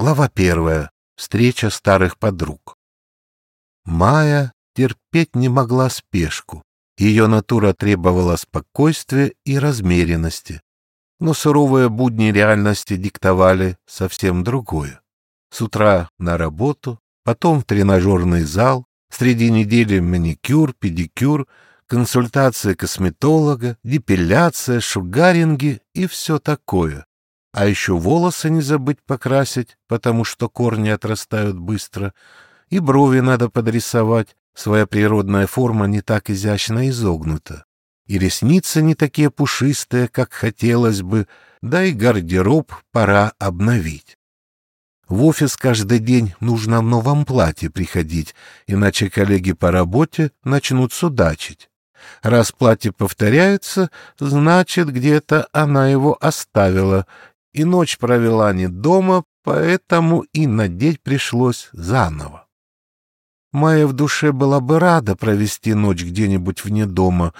Глава первая. Встреча старых подруг. Майя терпеть не могла спешку. Ее натура требовала спокойствия и размеренности. Но суровые будни реальности диктовали совсем другое. С утра на работу, потом в тренажерный зал, среди недели маникюр, педикюр, консультация косметолога, депиляция, шугаринги и все такое. А еще волосы не забыть покрасить, потому что корни отрастают быстро, и брови надо подрисовать, своя природная форма не так изящно изогнута, и ресницы не такие пушистые, как хотелось бы, да и гардероб пора обновить. В офис каждый день нужно в новом платье приходить, иначе коллеги по работе начнут судачить. Раз платье повторяется, значит, где-то она его оставила, и ночь провела не дома, поэтому и надеть пришлось заново. Майя в душе была бы рада провести ночь где-нибудь вне дома,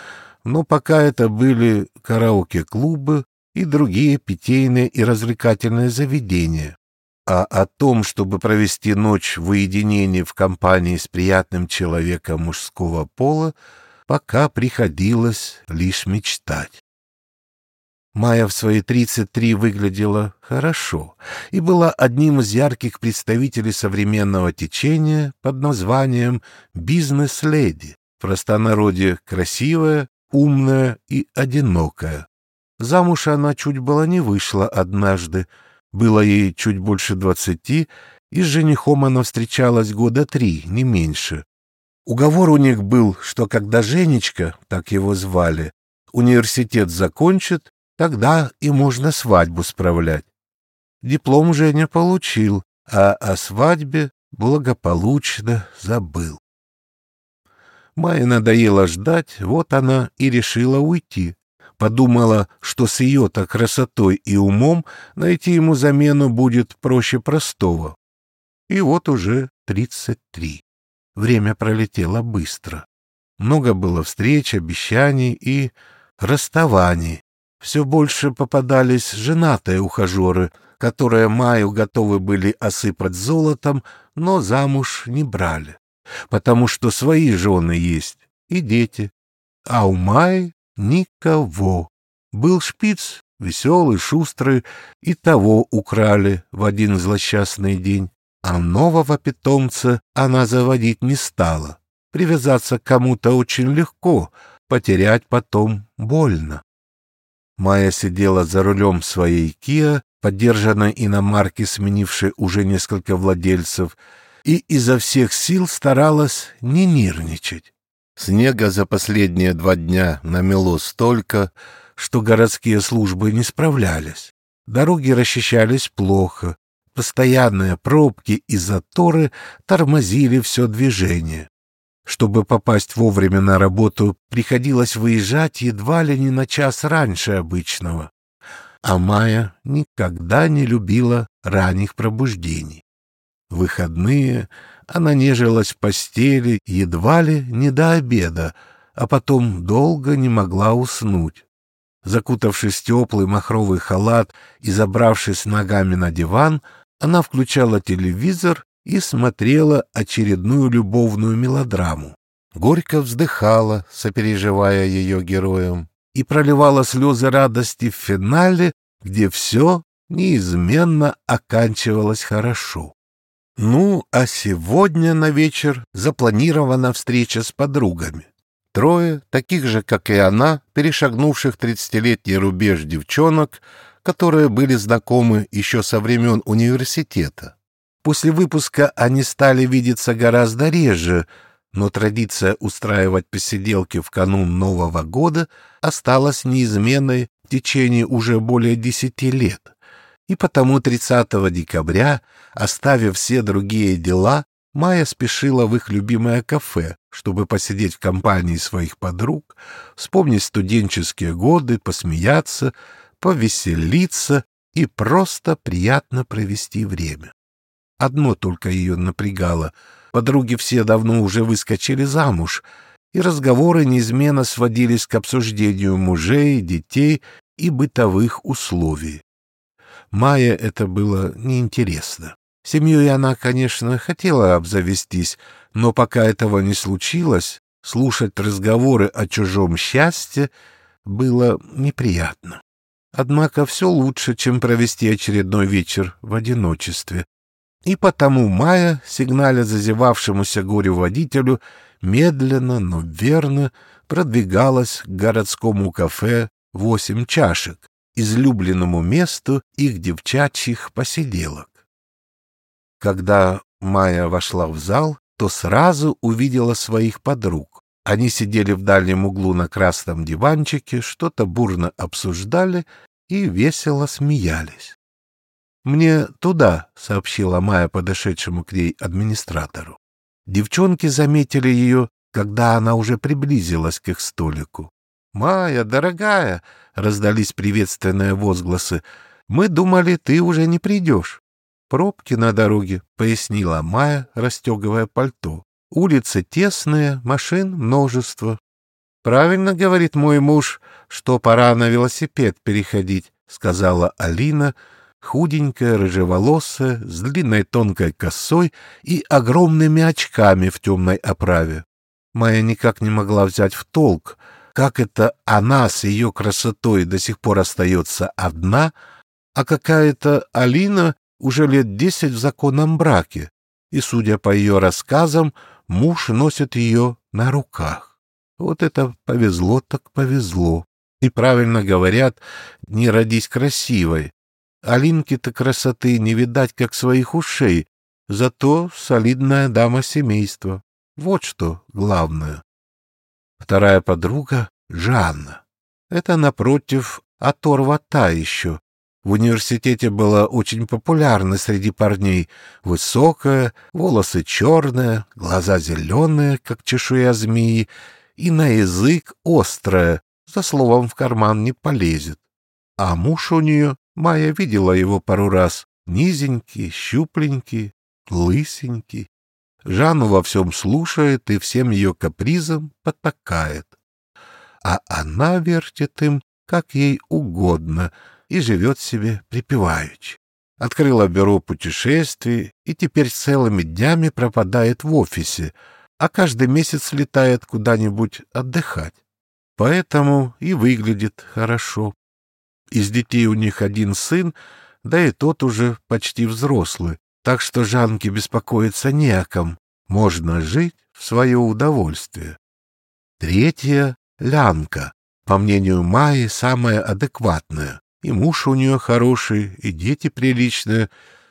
но пока это были караоке-клубы и другие питейные и развлекательные заведения. А о том, чтобы провести ночь в уединении в компании с приятным человеком мужского пола, пока приходилось лишь мечтать. Майя в свои 33 выглядела хорошо и была одним из ярких представителей современного течения под названием «бизнес-леди», в простонародье красивая, умная и одинокая. Замуж она чуть было не вышла однажды, было ей чуть больше двадцати, и с женихом она встречалась года три, не меньше. Уговор у них был, что когда Женечка, так его звали, университет закончит, Тогда и можно свадьбу справлять. Диплом Женя получил, а о свадьбе благополучно забыл. Майе надоело ждать, вот она и решила уйти. Подумала, что с ее-то красотой и умом найти ему замену будет проще простого. И вот уже тридцать три. Время пролетело быстро. Много было встреч, обещаний и расставаний, все больше попадались женатые ухажеры, которые Маю готовы были осыпать золотом, но замуж не брали, потому что свои жены есть и дети, а у Майи никого. Был шпиц, веселый, шустрый, и того украли в один злосчастный день, а нового питомца она заводить не стала. Привязаться к кому-то очень легко, потерять потом больно. Майя сидела за рулем своей Kia, поддержанной иномарки, сменившей уже несколько владельцев, и изо всех сил старалась не нервничать. Снега за последние два дня намело столько, что городские службы не справлялись. Дороги расчищались плохо, постоянные пробки и заторы тормозили все движение. Чтобы попасть вовремя на работу, приходилось выезжать едва ли не на час раньше обычного. А Майя никогда не любила ранних пробуждений. В выходные она нежилась в постели едва ли не до обеда, а потом долго не могла уснуть. Закутавшись в теплый махровый халат и забравшись ногами на диван, она включала телевизор и смотрела очередную любовную мелодраму. Горько вздыхала, сопереживая ее героям, и проливала слезы радости в финале, где все неизменно оканчивалось хорошо. Ну, а сегодня на вечер запланирована встреча с подругами. Трое, таких же, как и она, перешагнувших тридцатилетний рубеж девчонок, которые были знакомы еще со времен университета. После выпуска они стали видеться гораздо реже, но традиция устраивать посиделки в канун Нового года осталась неизменной в течение уже более десяти лет. И потому 30 декабря, оставив все другие дела, Майя спешила в их любимое кафе, чтобы посидеть в компании своих подруг, вспомнить студенческие годы, посмеяться, повеселиться и просто приятно провести время. Одно только ее напрягало. Подруги все давно уже выскочили замуж, и разговоры неизменно сводились к обсуждению мужей, детей и бытовых условий. Майе это было неинтересно. Семьей она, конечно, хотела обзавестись, но пока этого не случилось, слушать разговоры о чужом счастье было неприятно. Однако все лучше, чем провести очередной вечер в одиночестве. И потому Майя, сигналя зазевавшемуся горю-водителю, медленно, но верно продвигалась к городскому кафе «Восемь чашек», излюбленному месту их девчачьих посиделок. Когда Майя вошла в зал, то сразу увидела своих подруг. Они сидели в дальнем углу на красном диванчике, что-то бурно обсуждали и весело смеялись. «Мне туда», — сообщила Майя подошедшему к ней администратору. Девчонки заметили ее, когда она уже приблизилась к их столику. «Майя, дорогая!» — раздались приветственные возгласы. «Мы думали, ты уже не придешь». «Пробки на дороге», — пояснила Майя, расстегивая пальто. «Улицы тесные, машин множество». «Правильно говорит мой муж, что пора на велосипед переходить», — сказала Алина, худенькая, рыжеволосая, с длинной тонкой косой и огромными очками в темной оправе. Майя никак не могла взять в толк, как это она с ее красотой до сих пор остается одна, а какая-то Алина уже лет десять в законном браке, и, судя по ее рассказам, муж носит ее на руках. Вот это повезло так повезло. И правильно говорят, не родись красивой. Алинке-то красоты не видать, как своих ушей, зато солидная дама семейства. Вот что главное. Вторая подруга — Жанна. Это, напротив, оторва та еще, в университете была очень популярна среди парней. Высокая, волосы черные, глаза зеленые, как чешуя змеи, и на язык острая, за словом в карман не полезет. А муж у нее, Майя видела его пару раз, низенький, щупленький, лысенький. Жанну во всем слушает и всем ее капризам потакает. А она вертит им, как ей угодно — и живет себе припеваючи. Открыла бюро путешествий и теперь целыми днями пропадает в офисе, а каждый месяц летает куда-нибудь отдыхать. Поэтому и выглядит хорошо. Из детей у них один сын, да и тот уже почти взрослый, так что Жанке беспокоиться не о ком. Можно жить в свое удовольствие. Третья — Лянка, по мнению Майи, самая адекватная. И муж у нее хороший, и дети приличные.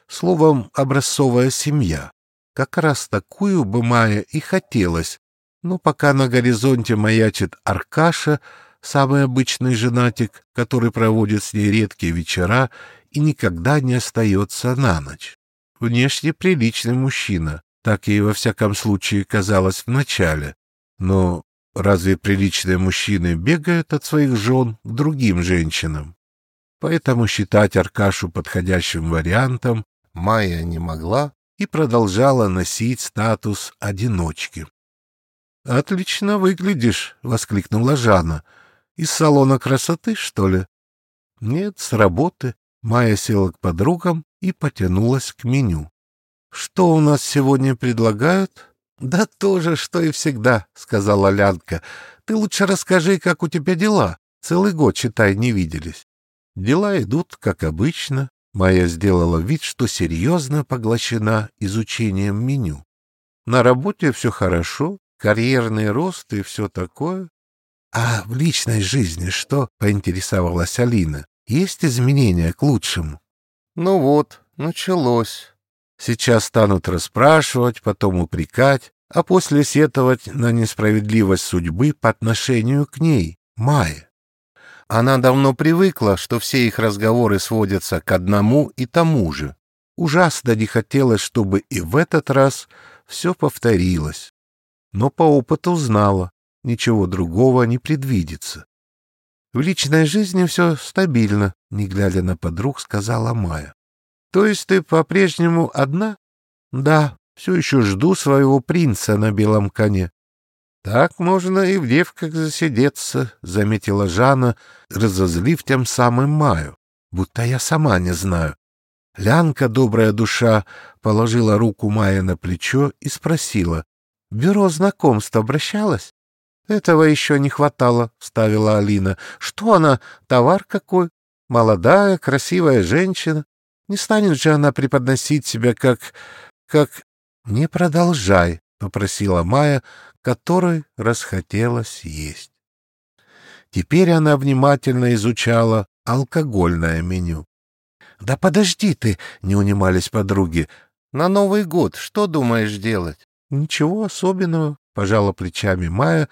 Словом, образцовая семья. Как раз такую бы Майя и хотелось. Но пока на горизонте маячит Аркаша, самый обычный женатик, который проводит с ней редкие вечера и никогда не остается на ночь. Внешне приличный мужчина, так ей во всяком случае казалось вначале. Но разве приличные мужчины бегают от своих жен к другим женщинам? Поэтому считать Аркашу подходящим вариантом Майя не могла и продолжала носить статус одиночки. «Отлично выглядишь!» — воскликнула Жанна. «Из салона красоты, что ли?» «Нет, с работы». Майя села к подругам и потянулась к меню. «Что у нас сегодня предлагают?» «Да то же, что и всегда», — сказала Лянка. «Ты лучше расскажи, как у тебя дела. Целый год, считай, не виделись». Дела идут, как обычно. Майя сделала вид, что серьезно поглощена изучением меню. На работе все хорошо, карьерный рост и все такое. А в личной жизни что? — поинтересовалась Алина. Есть изменения к лучшему? Ну вот, началось. Сейчас станут расспрашивать, потом упрекать, а после сетовать на несправедливость судьбы по отношению к ней, Майе. Она давно привыкла, что все их разговоры сводятся к одному и тому же. Ужасно не хотелось, чтобы и в этот раз все повторилось. Но по опыту знала, ничего другого не предвидится. В личной жизни все стабильно, не глядя на подруг, сказала Майя. То есть ты по-прежнему одна? Да, все еще жду своего принца на белом коне. Так можно и в девках засидеться, — заметила Жанна, разозлив тем самым Маю, будто я сама не знаю. Лянка, добрая душа, положила руку Майя на плечо и спросила. — В бюро знакомств обращалась? — Этого еще не хватало, — вставила Алина. — Что она, товар какой? Молодая, красивая женщина. Не станет же она преподносить себя как... как... — Не продолжай, — попросила Майя, которой расхотелось есть. Теперь она внимательно изучала алкогольное меню. — Да подожди ты, — не унимались подруги. — На Новый год что думаешь делать? — Ничего особенного, — пожала плечами Майя,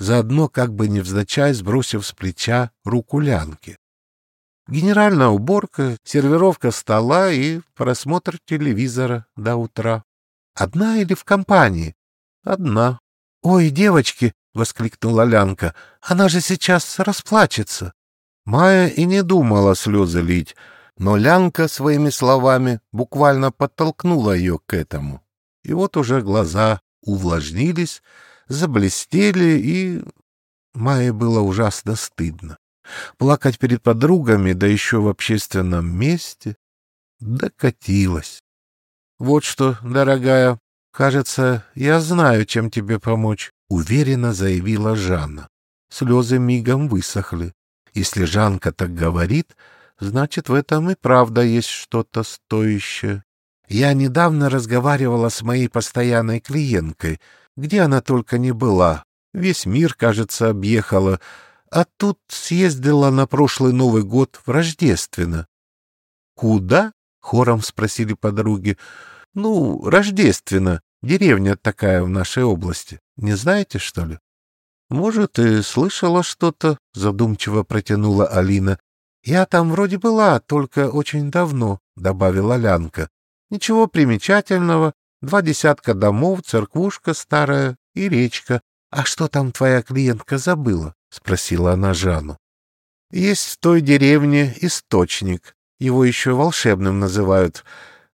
заодно как бы невзначай сбросив с плеча руку Лянки. Генеральная уборка, сервировка стола и просмотр телевизора до утра. Одна или в компании? Одна. — Ой, девочки, — воскликнула Лянка, — она же сейчас расплачется. Майя и не думала слезы лить, но Лянка своими словами буквально подтолкнула ее к этому. И вот уже глаза увлажнились, заблестели, и Майе было ужасно стыдно. Плакать перед подругами, да еще в общественном месте, докатилась. Вот что, дорогая, кажется, я знаю, чем тебе помочь, уверенно заявила Жанна. Слезы мигом высохли. Если Жанка так говорит, значит, в этом и правда есть что-то стоящее. Я недавно разговаривала с моей постоянной клиенткой, где она только не была. Весь мир, кажется, объехала, а тут съездила на прошлый Новый год в Рождественно. — Куда? — хором спросили подруги. — Ну, Рождественно. Деревня такая в нашей области. Не знаете, что ли? — Может, и слышала что-то, — задумчиво протянула Алина. — Я там вроде была, только очень давно, — добавила Лянка. — Ничего примечательного. Два десятка домов, церквушка старая и речка. А что там твоя клиентка забыла? — спросила она Жанну. — Есть в той деревне источник. Его еще волшебным называют.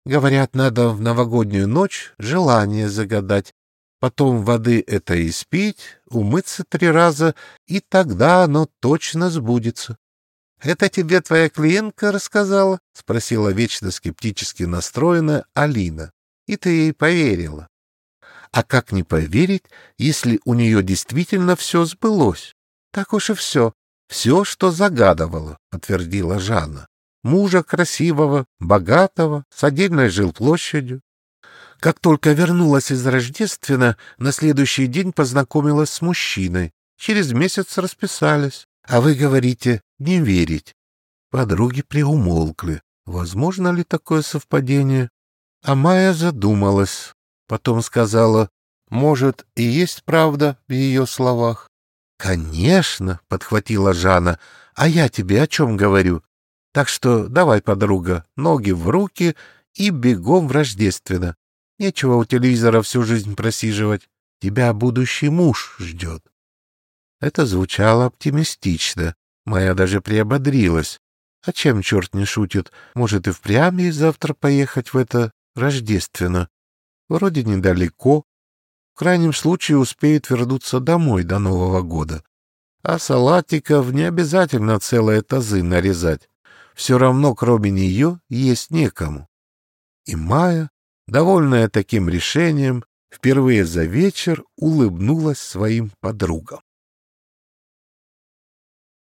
Говорят, надо в новогоднюю ночь желание загадать. Потом воды это испить, умыться три раза, и тогда оно точно сбудется. — Это тебе твоя клиентка рассказала? — спросила вечно скептически настроенная Алина. — И ты ей поверила. А как не поверить, если у нее действительно все сбылось? Так уж и все. Все, что загадывала, — подтвердила Жанна. Мужа красивого, богатого, с отдельной жилплощадью. Как только вернулась из Рождествена, на следующий день познакомилась с мужчиной. Через месяц расписались. А вы говорите «не верить». Подруги приумолкли. Возможно ли такое совпадение? А Майя задумалась. Потом сказала, может, и есть правда в ее словах. «Конечно», — подхватила Жанна, — «а я тебе о чем говорю? Так что давай, подруга, ноги в руки и бегом в Рождественно. Нечего у телевизора всю жизнь просиживать. Тебя будущий муж ждет. Это звучало оптимистично. Моя даже приободрилась. А чем черт не шутит? Может, и впрямь завтра поехать в это Рождественно? Вроде недалеко. В крайнем случае успеет вернуться домой до Нового года. А салатиков не обязательно целые тазы нарезать. Все равно, кроме нее, есть некому. И Майя довольная таким решением, впервые за вечер улыбнулась своим подругам.